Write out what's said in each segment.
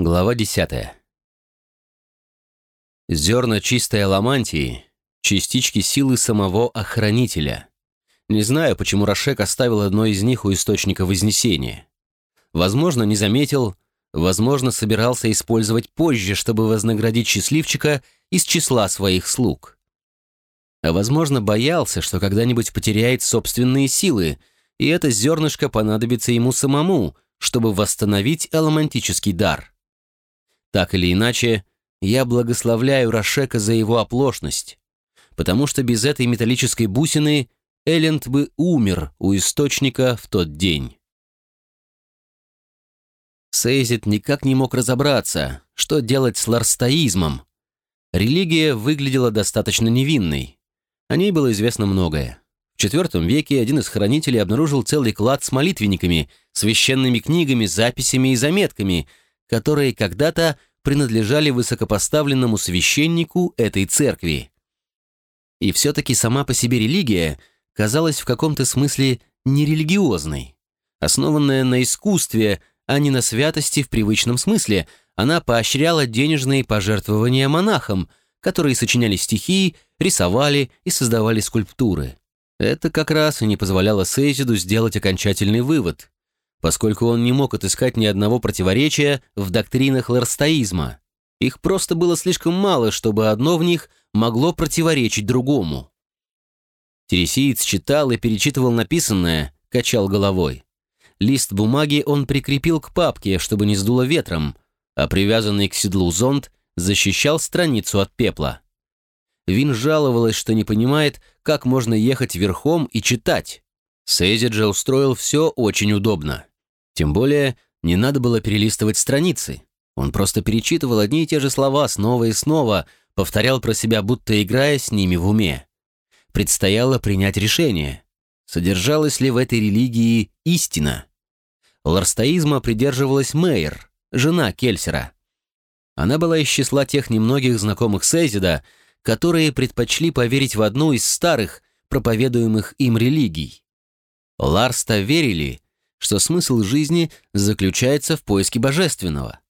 Глава 10. Зерна чистой аламантии — частички силы самого Охранителя. Не знаю, почему Рашек оставил одно из них у Источника Вознесения. Возможно, не заметил, возможно, собирался использовать позже, чтобы вознаградить счастливчика из числа своих слуг. А возможно, боялся, что когда-нибудь потеряет собственные силы, и это зернышко понадобится ему самому, чтобы восстановить аламантический дар. Так или иначе, я благословляю Рашека за его оплошность, потому что без этой металлической бусины Элленд бы умер у источника в тот день. Сейзит никак не мог разобраться, что делать с ларстоизмом. Религия выглядела достаточно невинной. О ней было известно многое. В IV веке один из хранителей обнаружил целый клад с молитвенниками, священными книгами, записями и заметками, которые когда-то принадлежали высокопоставленному священнику этой церкви. И все-таки сама по себе религия казалась в каком-то смысле нерелигиозной. Основанная на искусстве, а не на святости в привычном смысле, она поощряла денежные пожертвования монахам, которые сочиняли стихи, рисовали и создавали скульптуры. Это как раз и не позволяло Сейзиду сделать окончательный вывод поскольку он не мог отыскать ни одного противоречия в доктринах ларстоизма. Их просто было слишком мало, чтобы одно в них могло противоречить другому. Тересиец читал и перечитывал написанное, качал головой. Лист бумаги он прикрепил к папке, чтобы не сдуло ветром, а привязанный к седлу зонт защищал страницу от пепла. Вин жаловалась, что не понимает, как можно ехать верхом и читать. Сейзид же устроил все очень удобно. Тем более, не надо было перелистывать страницы. Он просто перечитывал одни и те же слова снова и снова, повторял про себя, будто играя с ними в уме. Предстояло принять решение. Содержалась ли в этой религии истина? Ларстоизма придерживалась Мейер, жена Кельсера. Она была из числа тех немногих знакомых Сейзида, которые предпочли поверить в одну из старых, проповедуемых им религий. Ларста верили, что смысл жизни заключается в поиске божественного.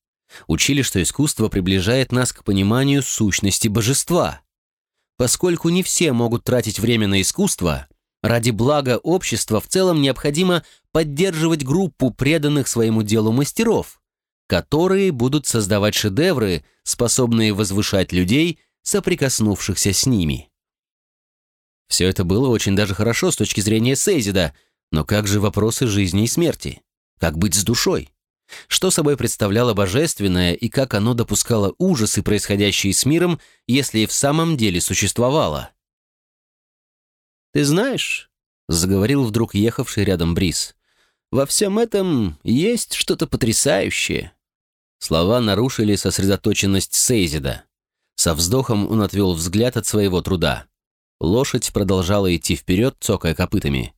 Учили, что искусство приближает нас к пониманию сущности божества. Поскольку не все могут тратить время на искусство, ради блага общества в целом необходимо поддерживать группу преданных своему делу мастеров, которые будут создавать шедевры, способные возвышать людей, соприкоснувшихся с ними. Все это было очень даже хорошо с точки зрения Сейзида – но как же вопросы жизни и смерти? Как быть с душой? Что собой представляло божественное и как оно допускало ужасы, происходящие с миром, если и в самом деле существовало? «Ты знаешь», — заговорил вдруг ехавший рядом Брис, «во всем этом есть что-то потрясающее». Слова нарушили сосредоточенность Сейзида. Со вздохом он отвел взгляд от своего труда. Лошадь продолжала идти вперед, цокая копытами.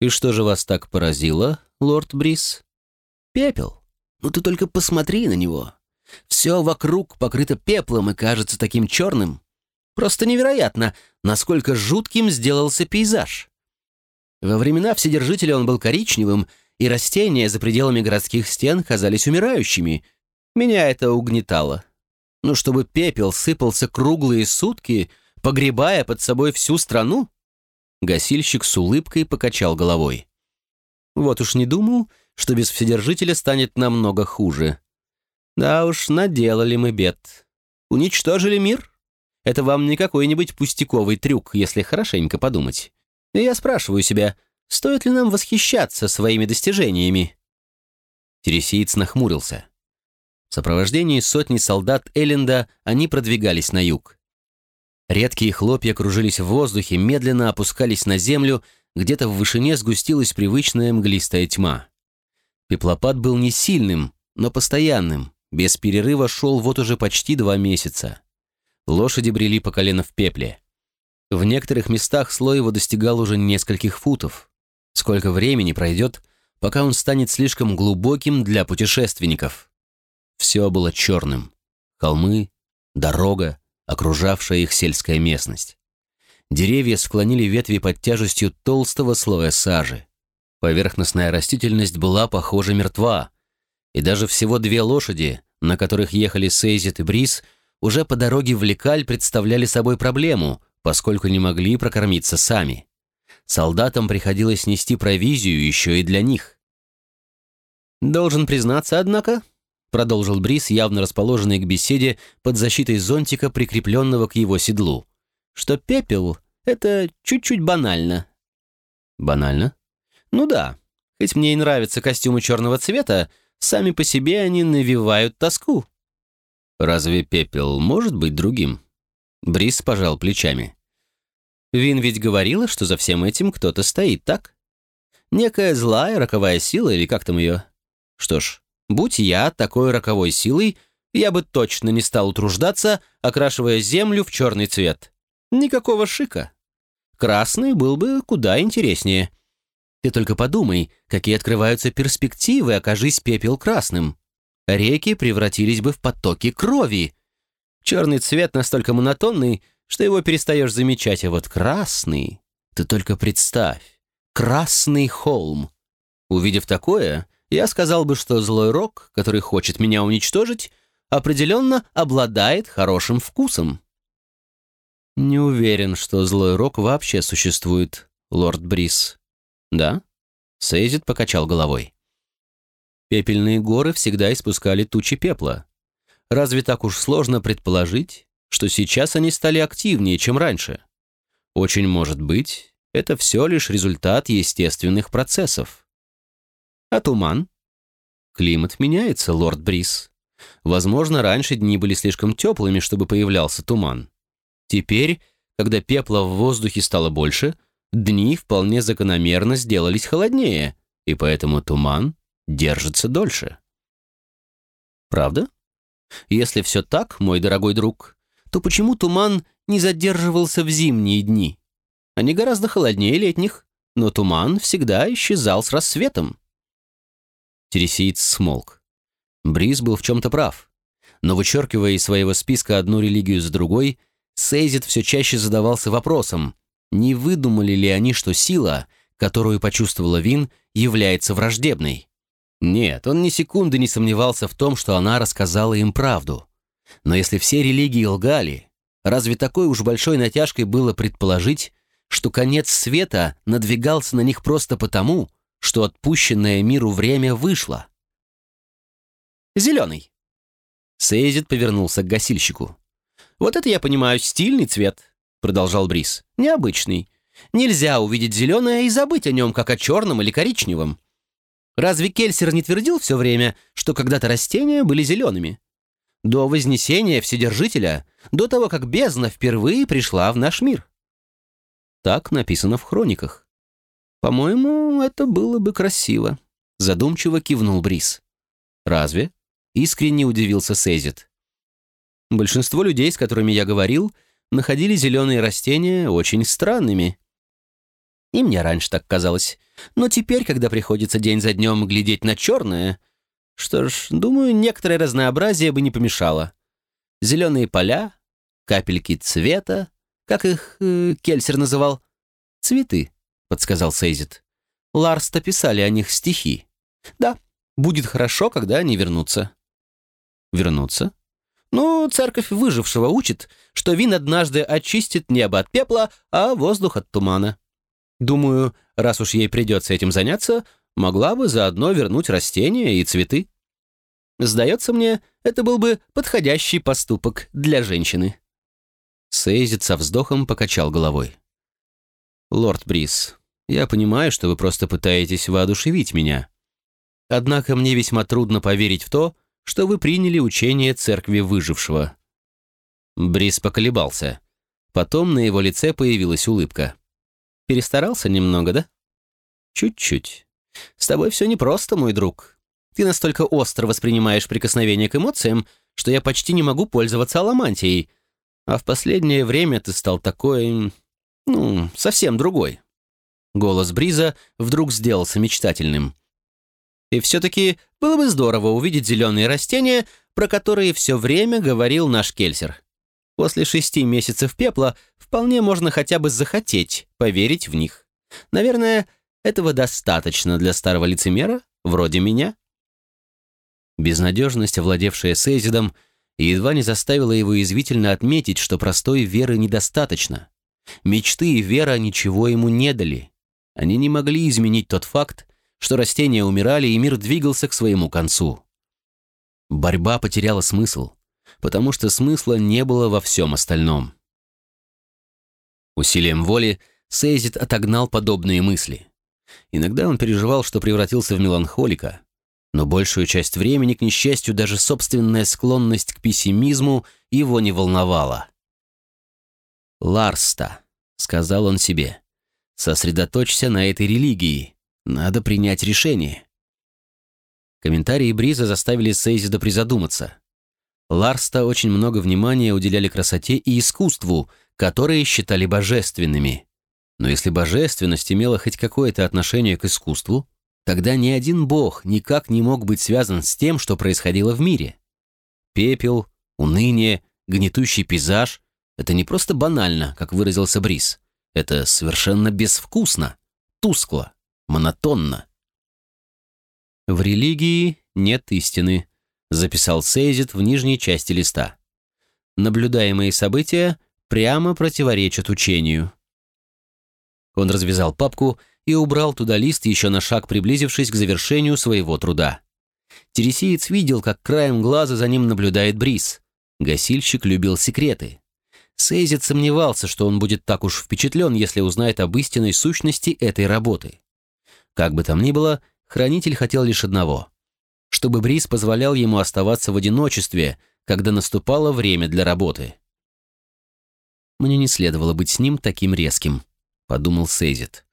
«И что же вас так поразило, лорд Брис?» «Пепел. Ну ты только посмотри на него. Все вокруг покрыто пеплом и кажется таким черным. Просто невероятно, насколько жутким сделался пейзаж. Во времена Вседержителя он был коричневым, и растения за пределами городских стен казались умирающими. Меня это угнетало. Но чтобы пепел сыпался круглые сутки, погребая под собой всю страну, Гасильщик с улыбкой покачал головой. «Вот уж не думал, что без Вседержителя станет намного хуже. Да уж, наделали мы бед. Уничтожили мир? Это вам не какой-нибудь пустяковый трюк, если хорошенько подумать. И я спрашиваю себя, стоит ли нам восхищаться своими достижениями?» Тересиец нахмурился. В сопровождении сотни солдат Элленда они продвигались на юг. Редкие хлопья кружились в воздухе, медленно опускались на землю, где-то в вышине сгустилась привычная мглистая тьма. Пеплопад был не сильным, но постоянным, без перерыва шел вот уже почти два месяца. Лошади брели по колено в пепле. В некоторых местах слой его достигал уже нескольких футов. Сколько времени пройдет, пока он станет слишком глубоким для путешественников? Все было черным. Холмы, дорога, окружавшая их сельская местность. Деревья склонили ветви под тяжестью толстого слоя сажи. Поверхностная растительность была, похоже, мертва, и даже всего две лошади, на которых ехали Сейзит и Брис, уже по дороге в Лекаль представляли собой проблему, поскольку не могли прокормиться сами. Солдатам приходилось нести провизию еще и для них. «Должен признаться, однако», — продолжил Брис, явно расположенный к беседе под защитой зонтика, прикрепленного к его седлу, «что пепел — это чуть-чуть банально». «Банально?» «Ну да. Хоть мне и нравятся костюмы черного цвета, сами по себе они навевают тоску». «Разве пепел может быть другим?» Брис пожал плечами. «Вин ведь говорила, что за всем этим кто-то стоит, так? Некая злая роковая сила, или как там ее? Что ж, будь я такой роковой силой, я бы точно не стал утруждаться, окрашивая землю в черный цвет. Никакого шика. Красный был бы куда интереснее. Ты только подумай, какие открываются перспективы, окажись пепел красным. Реки превратились бы в потоки крови. Черный цвет настолько монотонный, что его перестаешь замечать, а вот красный... Ты только представь. Красный холм. Увидев такое, я сказал бы, что злой рок, который хочет меня уничтожить, определенно обладает хорошим вкусом. Не уверен, что злой рок вообще существует, лорд Брис. Да? Сейзит покачал головой. Пепельные горы всегда испускали тучи пепла. Разве так уж сложно предположить, что сейчас они стали активнее, чем раньше? Очень может быть, это все лишь результат естественных процессов. А туман? Климат меняется, лорд Брис. Возможно, раньше дни были слишком теплыми, чтобы появлялся туман. Теперь, когда пепла в воздухе стало больше, дни вполне закономерно сделались холоднее, и поэтому туман держится дольше. Правда? Если все так, мой дорогой друг, то почему туман не задерживался в зимние дни? Они гораздо холоднее летних, но туман всегда исчезал с рассветом. Тересиец смолк. Бриз был в чем-то прав. Но вычеркивая из своего списка одну религию за другой, Сейзит все чаще задавался вопросом, не выдумали ли они, что сила, которую почувствовала Вин, является враждебной. Нет, он ни секунды не сомневался в том, что она рассказала им правду. Но если все религии лгали, разве такой уж большой натяжкой было предположить, что конец света надвигался на них просто потому, что отпущенное миру время вышло? «Зеленый». Сейзит повернулся к гасильщику. «Вот это я понимаю, стильный цвет», — продолжал Брис. «Необычный. Нельзя увидеть зеленое и забыть о нем, как о черном или коричневом. Разве Кельсер не твердил все время, что когда-то растения были зелеными? До Вознесения Вседержителя, до того, как бездна впервые пришла в наш мир. Так написано в хрониках. По-моему, это было бы красиво. Задумчиво кивнул Брис. Разве? Искренне удивился Сейзит. Большинство людей, с которыми я говорил, находили зеленые растения очень странными. И мне раньше так казалось. Но теперь, когда приходится день за днем глядеть на черное, что ж, думаю, некоторое разнообразие бы не помешало. Зеленые поля, капельки цвета, как их э, Кельсер называл? Цветы, подсказал Сейзит. Ларста писали о них стихи. Да, будет хорошо, когда они вернутся. Вернутся? Ну, церковь выжившего учит, что вин однажды очистит небо от пепла, а воздух от тумана. Думаю, раз уж ей придется этим заняться, могла бы заодно вернуть растения и цветы. Сдается мне, это был бы подходящий поступок для женщины. Сейзит со вздохом покачал головой. «Лорд Брис, я понимаю, что вы просто пытаетесь воодушевить меня. Однако мне весьма трудно поверить в то, что вы приняли учение церкви выжившего». Брис поколебался. Потом на его лице появилась улыбка. Перестарался немного, да? Чуть-чуть. С тобой все непросто, мой друг. Ты настолько остро воспринимаешь прикосновение к эмоциям, что я почти не могу пользоваться аламантией. А в последнее время ты стал такой... ну, совсем другой. Голос Бриза вдруг сделался мечтательным. И все-таки было бы здорово увидеть зеленые растения, про которые все время говорил наш кельсер. После шести месяцев пепла вполне можно хотя бы захотеть поверить в них. Наверное, этого достаточно для старого лицемера, вроде меня. Безнадежность, овладевшая Сейзидом, едва не заставила его язвительно отметить, что простой веры недостаточно. Мечты и вера ничего ему не дали. Они не могли изменить тот факт, что растения умирали и мир двигался к своему концу. Борьба потеряла смысл, потому что смысла не было во всем остальном. Усилием воли Сейзит отогнал подобные мысли. Иногда он переживал, что превратился в меланхолика, но большую часть времени, к несчастью, даже собственная склонность к пессимизму его не волновала. «Ларста», — сказал он себе, — «сосредоточься на этой религии. Надо принять решение». Комментарии Бриза заставили Сейзида призадуматься. Ларста очень много внимания уделяли красоте и искусству, которые считали божественными. Но если божественность имела хоть какое-то отношение к искусству, тогда ни один бог никак не мог быть связан с тем, что происходило в мире. Пепел, уныние, гнетущий пейзаж — это не просто банально, как выразился Брис. Это совершенно безвкусно, тускло, монотонно. «В религии нет истины», — записал Сейзит в нижней части листа. «Наблюдаемые события прямо противоречат учению». Он развязал папку и убрал туда лист, еще на шаг приблизившись к завершению своего труда. Тересиец видел, как краем глаза за ним наблюдает Брис. Гасильщик любил секреты. Сейзит сомневался, что он будет так уж впечатлен, если узнает об истинной сущности этой работы. Как бы там ни было, хранитель хотел лишь одного — чтобы Брис позволял ему оставаться в одиночестве, когда наступало время для работы. Мне не следовало быть с ним таким резким подумал Сейзит.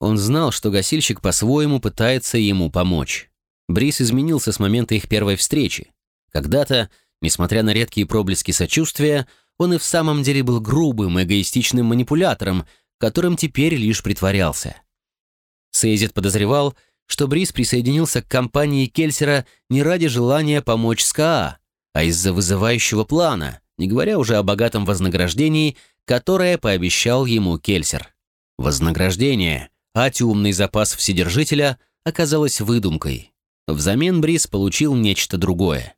Он знал, что гасильщик по-своему пытается ему помочь. Брис изменился с момента их первой встречи. Когда-то, несмотря на редкие проблески сочувствия, он и в самом деле был грубым, эгоистичным манипулятором, которым теперь лишь притворялся. Сейзит подозревал, что Брис присоединился к компании Кельсера не ради желания помочь СКА, а из-за вызывающего плана, не говоря уже о богатом вознаграждении, которое пообещал ему Кельсер. Вознаграждение, атиумный запас Вседержителя, оказалось выдумкой. Взамен Брис получил нечто другое.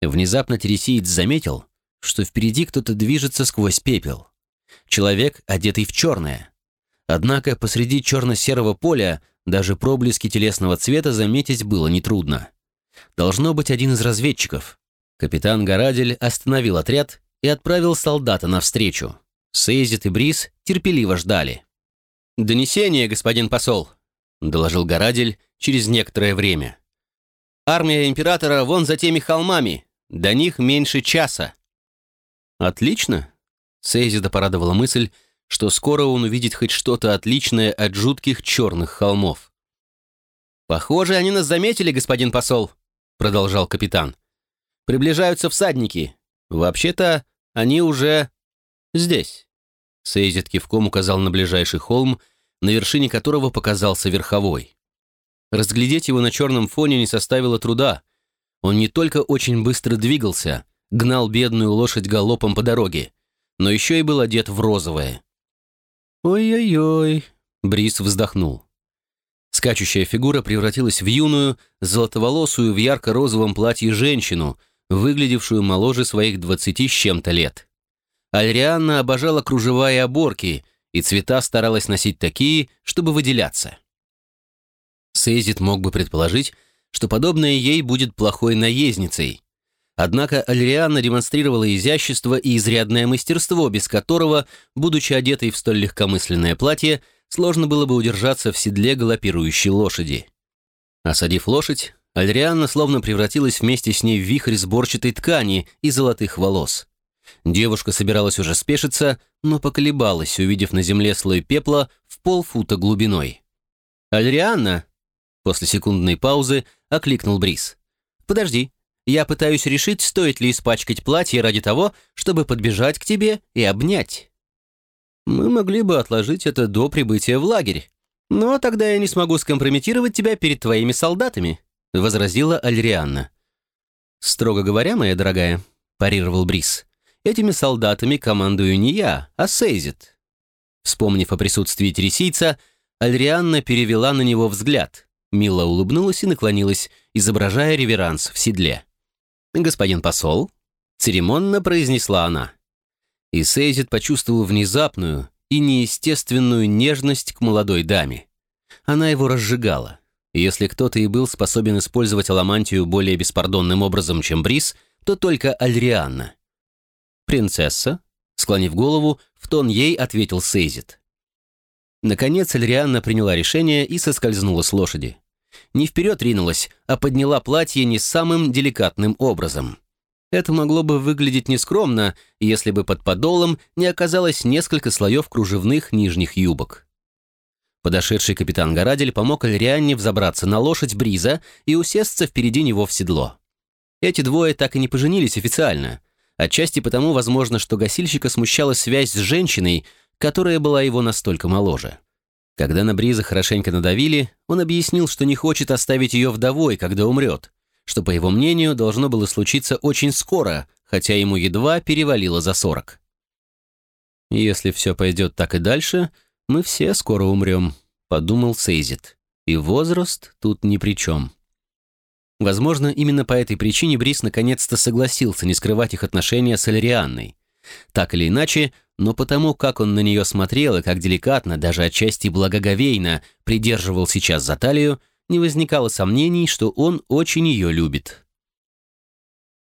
Внезапно Тересиец заметил, что впереди кто-то движется сквозь пепел. Человек, одетый в черное. Однако посреди черно-серого поля даже проблески телесного цвета заметить было нетрудно. Должно быть один из разведчиков. Капитан Горадель остановил отряд и отправил солдата навстречу. Сейзит и Брис терпеливо ждали. «Донесение, господин посол», — доложил Горадель через некоторое время. «Армия императора вон за теми холмами. До них меньше часа». «Отлично», — Сейзида порадовала мысль, что скоро он увидит хоть что-то отличное от жутких черных холмов. «Похоже, они нас заметили, господин посол», — продолжал капитан. «Приближаются всадники. Вообще-то, они уже здесь». Сейзит кивком указал на ближайший холм, на вершине которого показался верховой. Разглядеть его на черном фоне не составило труда. Он не только очень быстро двигался, гнал бедную лошадь галопом по дороге, но еще и был одет в розовое. «Ой-ой-ой», — Брис вздохнул. Скачущая фигура превратилась в юную, золотоволосую в ярко-розовом платье женщину, выглядевшую моложе своих двадцати с чем-то лет. Альрианна обожала кружева и оборки, и цвета старалась носить такие, чтобы выделяться. Сейзит мог бы предположить, что подобное ей будет плохой наездницей. Однако Альрианна демонстрировала изящество и изрядное мастерство, без которого, будучи одетой в столь легкомысленное платье, сложно было бы удержаться в седле галопирующей лошади. Осадив лошадь, Альрианна словно превратилась вместе с ней в вихрь сборчатой ткани и золотых волос. Девушка собиралась уже спешиться, но поколебалась, увидев на земле слой пепла в полфута глубиной. «Альрианна!» После секундной паузы окликнул Брис. «Подожди, я пытаюсь решить, стоит ли испачкать платье ради того, чтобы подбежать к тебе и обнять. Мы могли бы отложить это до прибытия в лагерь, но тогда я не смогу скомпрометировать тебя перед твоими солдатами», — возразила Альрианна. «Строго говоря, моя дорогая», — парировал Брис, Этими солдатами командую не я, а Сейзит». Вспомнив о присутствии тересийца, Альрианна перевела на него взгляд, Мила улыбнулась и наклонилась, изображая реверанс в седле. «Господин посол», — церемонно произнесла она. И Сейзит почувствовал внезапную и неестественную нежность к молодой даме. Она его разжигала. Если кто-то и был способен использовать аламантию более беспардонным образом, чем Брис, то только Альрианна. «Принцесса», — склонив голову, в тон ей ответил Сейзит. Наконец Альрианна приняла решение и соскользнула с лошади. Не вперед ринулась, а подняла платье не самым деликатным образом. Это могло бы выглядеть нескромно, если бы под подолом не оказалось несколько слоев кружевных нижних юбок. Подошедший капитан Горадель помог Альрианне взобраться на лошадь Бриза и усесться впереди него в седло. Эти двое так и не поженились официально, отчасти потому, возможно, что гасильщика смущала связь с женщиной, которая была его настолько моложе. Когда на Бриза хорошенько надавили, он объяснил, что не хочет оставить ее вдовой, когда умрет, что, по его мнению, должно было случиться очень скоро, хотя ему едва перевалило за сорок. «Если все пойдет так и дальше, мы все скоро умрем», — подумал Сейзит. «И возраст тут ни при чем». Возможно, именно по этой причине Брис наконец-то согласился не скрывать их отношения с Алерианной. Так или иначе, но потому, как он на нее смотрел и как деликатно, даже отчасти благоговейно, придерживал сейчас за талию, не возникало сомнений, что он очень ее любит.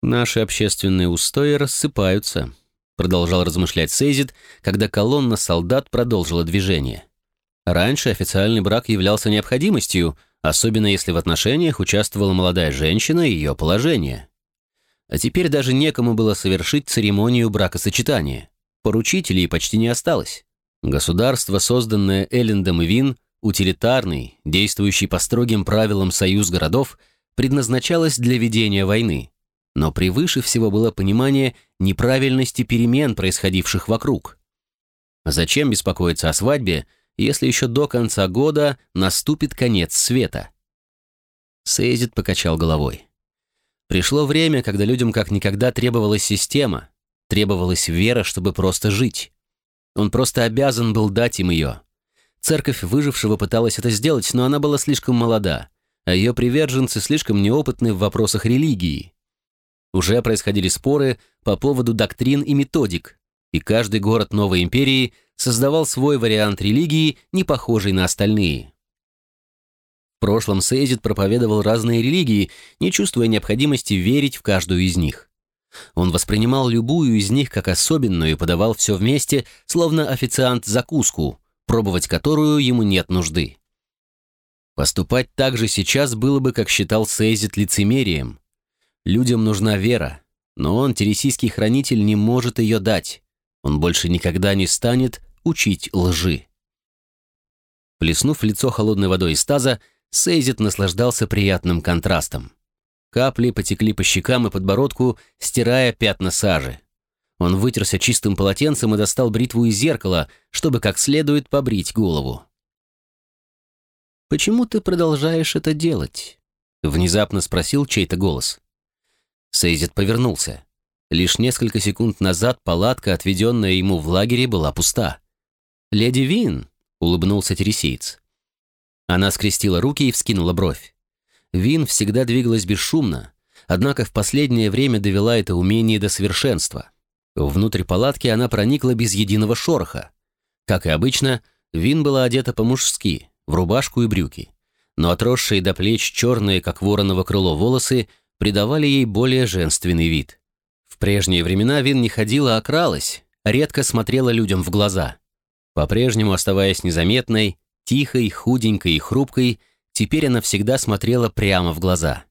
«Наши общественные устои рассыпаются», — продолжал размышлять Сейзит, когда колонна солдат продолжила движение. Раньше официальный брак являлся необходимостью, особенно если в отношениях участвовала молодая женщина и ее положение. А теперь даже некому было совершить церемонию бракосочетания. Поручителей почти не осталось. Государство, созданное Эллендом и Вин, утилитарный, действующий по строгим правилам союз городов, предназначалось для ведения войны. Но превыше всего было понимание неправильности перемен, происходивших вокруг. Зачем беспокоиться о свадьбе, если еще до конца года наступит конец света? Сейзит покачал головой. Пришло время, когда людям как никогда требовалась система, требовалась вера, чтобы просто жить. Он просто обязан был дать им ее. Церковь выжившего пыталась это сделать, но она была слишком молода, а ее приверженцы слишком неопытны в вопросах религии. Уже происходили споры по поводу доктрин и методик, и каждый город новой империи создавал свой вариант религии, не похожий на остальные. В прошлом Сейзит проповедовал разные религии, не чувствуя необходимости верить в каждую из них. Он воспринимал любую из них как особенную и подавал все вместе, словно официант закуску, пробовать которую ему нет нужды. Поступать так же сейчас было бы, как считал Сейзит, лицемерием. Людям нужна вера, но он, тересийский хранитель, не может ее дать. Он больше никогда не станет учить лжи. Плеснув лицо холодной водой из таза, Сейзит наслаждался приятным контрастом. Капли потекли по щекам и подбородку, стирая пятна сажи. Он вытерся чистым полотенцем и достал бритву из зеркала, чтобы как следует побрить голову. «Почему ты продолжаешь это делать?» — внезапно спросил чей-то голос. Сейзит повернулся. Лишь несколько секунд назад палатка, отведенная ему в лагере, была пуста. «Леди Вин», — улыбнулся тересиец. Она скрестила руки и вскинула бровь. Вин всегда двигалась бесшумно, однако в последнее время довела это умение до совершенства. Внутрь палатки она проникла без единого шороха. Как и обычно, Вин была одета по-мужски, в рубашку и брюки. Но отросшие до плеч черные, как вороново крыло, волосы придавали ей более женственный вид. В прежние времена Вин не ходила, а кралась, редко смотрела людям в глаза. По-прежнему оставаясь незаметной, Тихой, худенькой и хрупкой, теперь она всегда смотрела прямо в глаза.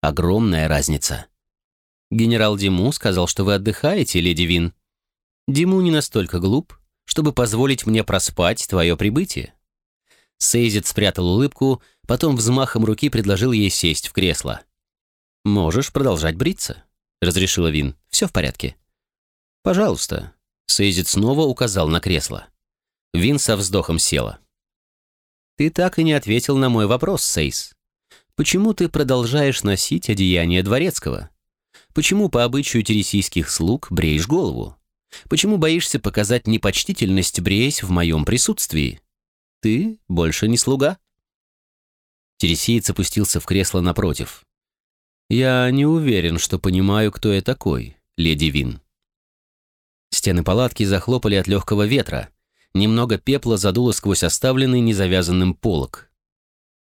Огромная разница. «Генерал Диму сказал, что вы отдыхаете, леди Вин. Диму не настолько глуп, чтобы позволить мне проспать твое прибытие». Сейзит спрятал улыбку, потом взмахом руки предложил ей сесть в кресло. «Можешь продолжать бриться», — разрешила Вин. «Все в порядке». «Пожалуйста». Сейзит снова указал на кресло. Вин со вздохом села. Ты так и не ответил на мой вопрос, Сейс. Почему ты продолжаешь носить одеяние дворецкого? Почему по обычаю тересийских слуг бреешь голову? Почему боишься показать непочтительность, бреясь в моем присутствии? Ты больше не слуга. Тересиец опустился в кресло напротив. «Я не уверен, что понимаю, кто я такой, леди Вин». Стены палатки захлопали от легкого ветра. Немного пепла задуло сквозь оставленный незавязанным полог.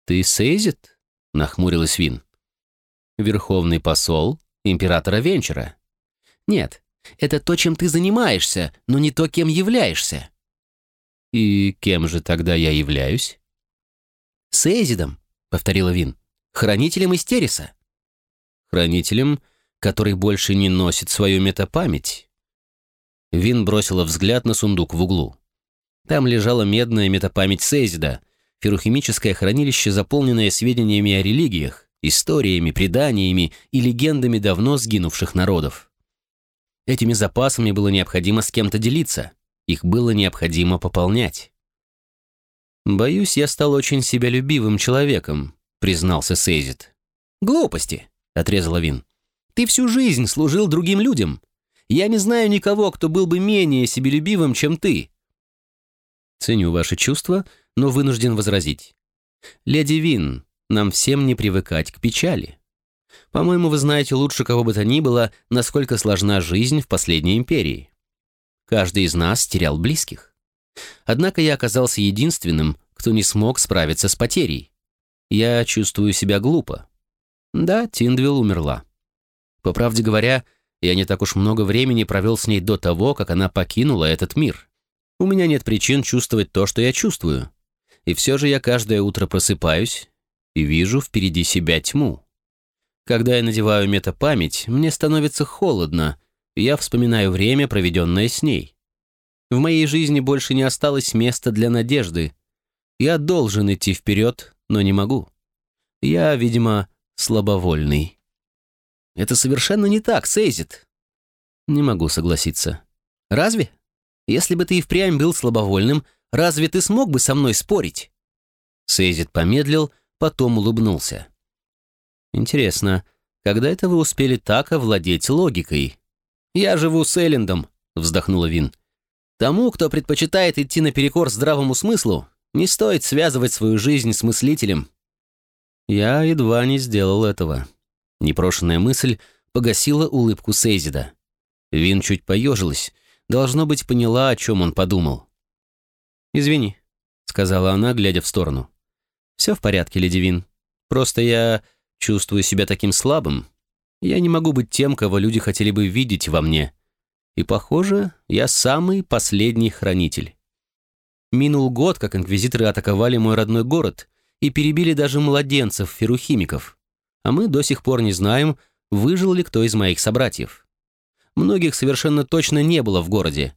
«Ты Сейзит?» — нахмурилась Вин. «Верховный посол императора Венчера». «Нет, это то, чем ты занимаешься, но не то, кем являешься». «И кем же тогда я являюсь?» «Сейзидом», — повторила Вин, — «хранителем Истериса». «Хранителем, который больше не носит свою метапамять». Вин бросила взгляд на сундук в углу. Там лежала медная метапамять Сейзида, ферухимическое хранилище, заполненное сведениями о религиях, историями, преданиями и легендами давно сгинувших народов. Этими запасами было необходимо с кем-то делиться, их было необходимо пополнять. «Боюсь, я стал очень себялюбивым человеком», — признался Сейзит. «Глупости», — отрезала Вин. «Ты всю жизнь служил другим людям. Я не знаю никого, кто был бы менее себелюбивым, чем ты». «Ценю ваши чувства, но вынужден возразить. Леди Вин, нам всем не привыкать к печали. По-моему, вы знаете лучше кого бы то ни было, насколько сложна жизнь в последней империи. Каждый из нас терял близких. Однако я оказался единственным, кто не смог справиться с потерей. Я чувствую себя глупо. Да, Тиндвилл умерла. По правде говоря, я не так уж много времени провел с ней до того, как она покинула этот мир. У меня нет причин чувствовать то, что я чувствую. И все же я каждое утро просыпаюсь и вижу впереди себя тьму. Когда я надеваю метапамять, мне становится холодно, и я вспоминаю время, проведенное с ней. В моей жизни больше не осталось места для надежды. Я должен идти вперед, но не могу. Я, видимо, слабовольный. Это совершенно не так, Сейзит. Не могу согласиться. Разве? Если бы ты и впрямь был слабовольным, разве ты смог бы со мной спорить? Сейзит помедлил, потом улыбнулся. Интересно, когда это вы успели так овладеть логикой? Я живу с Эллендом, вздохнула Вин. Тому, кто предпочитает идти наперекор здравому смыслу, не стоит связывать свою жизнь с мыслителем. Я едва не сделал этого. Непрошенная мысль погасила улыбку Сейзида. Вин чуть поежилась, должно быть, поняла, о чем он подумал. «Извини», — сказала она, глядя в сторону. «Все в порядке, леди Вин. Просто я чувствую себя таким слабым. Я не могу быть тем, кого люди хотели бы видеть во мне. И, похоже, я самый последний хранитель. Минул год, как инквизиторы атаковали мой родной город и перебили даже младенцев-ферухимиков а мы до сих пор не знаем, выжил ли кто из моих собратьев. Многих совершенно точно не было в городе,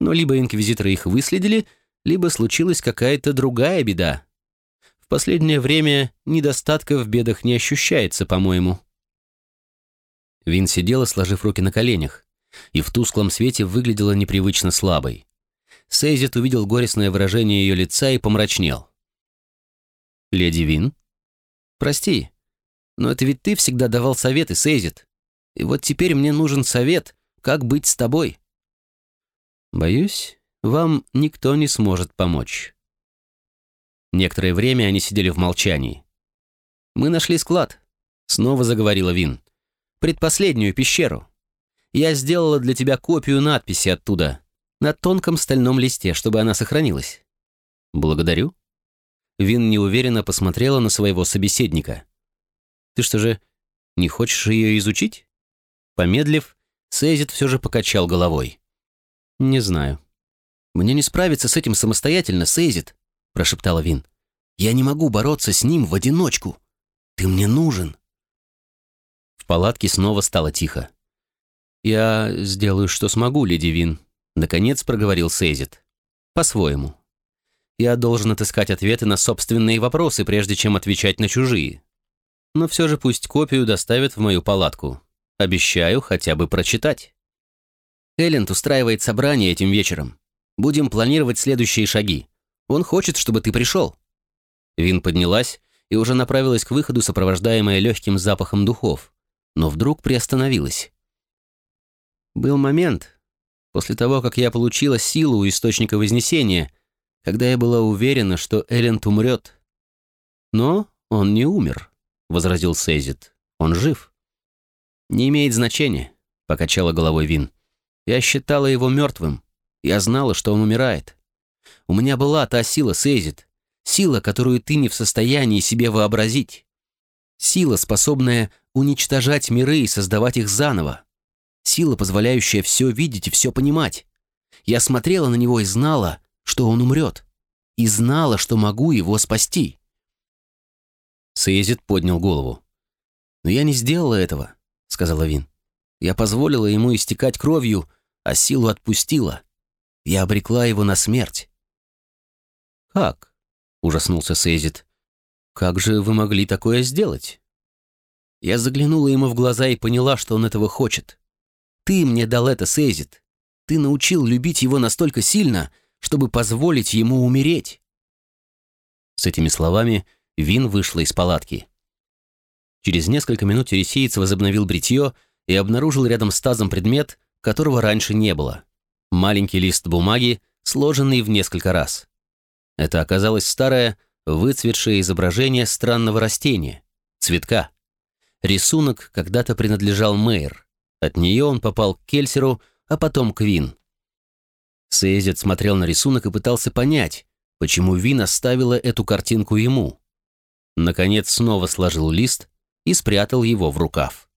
но либо инквизиторы их выследили, либо случилась какая-то другая беда. В последнее время недостатка в бедах не ощущается, по-моему. Вин сидела, сложив руки на коленях, и в тусклом свете выглядела непривычно слабой. Сейзит увидел горестное выражение ее лица и помрачнел. «Леди Вин?» «Прости, но это ведь ты всегда давал советы, Сейзит. И вот теперь мне нужен совет, как быть с тобой. Боюсь, вам никто не сможет помочь. Некоторое время они сидели в молчании. «Мы нашли склад», — снова заговорила Вин. «Предпоследнюю пещеру. Я сделала для тебя копию надписи оттуда, на тонком стальном листе, чтобы она сохранилась». «Благодарю». Вин неуверенно посмотрела на своего собеседника. Ты что же, не хочешь ее изучить?» Помедлив, Сейзит все же покачал головой. «Не знаю». «Мне не справиться с этим самостоятельно, Сейзит», — прошептала Вин. «Я не могу бороться с ним в одиночку. Ты мне нужен». В палатке снова стало тихо. «Я сделаю, что смогу, леди Вин», — наконец проговорил Сейзит. «По-своему. Я должен отыскать ответы на собственные вопросы, прежде чем отвечать на чужие но все же пусть копию доставят в мою палатку. Обещаю хотя бы прочитать. Элленд устраивает собрание этим вечером. Будем планировать следующие шаги. Он хочет, чтобы ты пришел». Вин поднялась и уже направилась к выходу, сопровождаемая легким запахом духов, но вдруг приостановилась. Был момент, после того, как я получила силу у Источника Вознесения, когда я была уверена, что Элленд умрет. Но «Он не умер», — возразил Сейзит. «Он жив». «Не имеет значения», — покачала головой Вин. «Я считала его мертвым. Я знала, что он умирает. У меня была та сила, Сейзит, сила, которую ты не в состоянии себе вообразить. Сила, способная уничтожать миры и создавать их заново. Сила, позволяющая все видеть и все понимать. Я смотрела на него и знала, что он умрет. И знала, что могу его спасти. Сейзит поднял голову. «Но я не сделала этого», — сказала Вин. «Я позволила ему истекать кровью, а силу отпустила. Я обрекла его на смерть». «Как?» — ужаснулся Сейзит. «Как же вы могли такое сделать?» Я заглянула ему в глаза и поняла, что он этого хочет. «Ты мне дал это, Сейзит. Ты научил любить его настолько сильно, чтобы позволить ему умереть». С этими словами Вин вышла из палатки. Через несколько минут тересиец возобновил бритье и обнаружил рядом с тазом предмет, которого раньше не было. Маленький лист бумаги, сложенный в несколько раз. Это оказалось старое, выцветшее изображение странного растения, цветка. Рисунок когда-то принадлежал Мэйр. От нее он попал к Кельсеру, а потом к Вин. Сейзет смотрел на рисунок и пытался понять, почему Вин оставила эту картинку ему. Наконец снова сложил лист и спрятал его в рукав.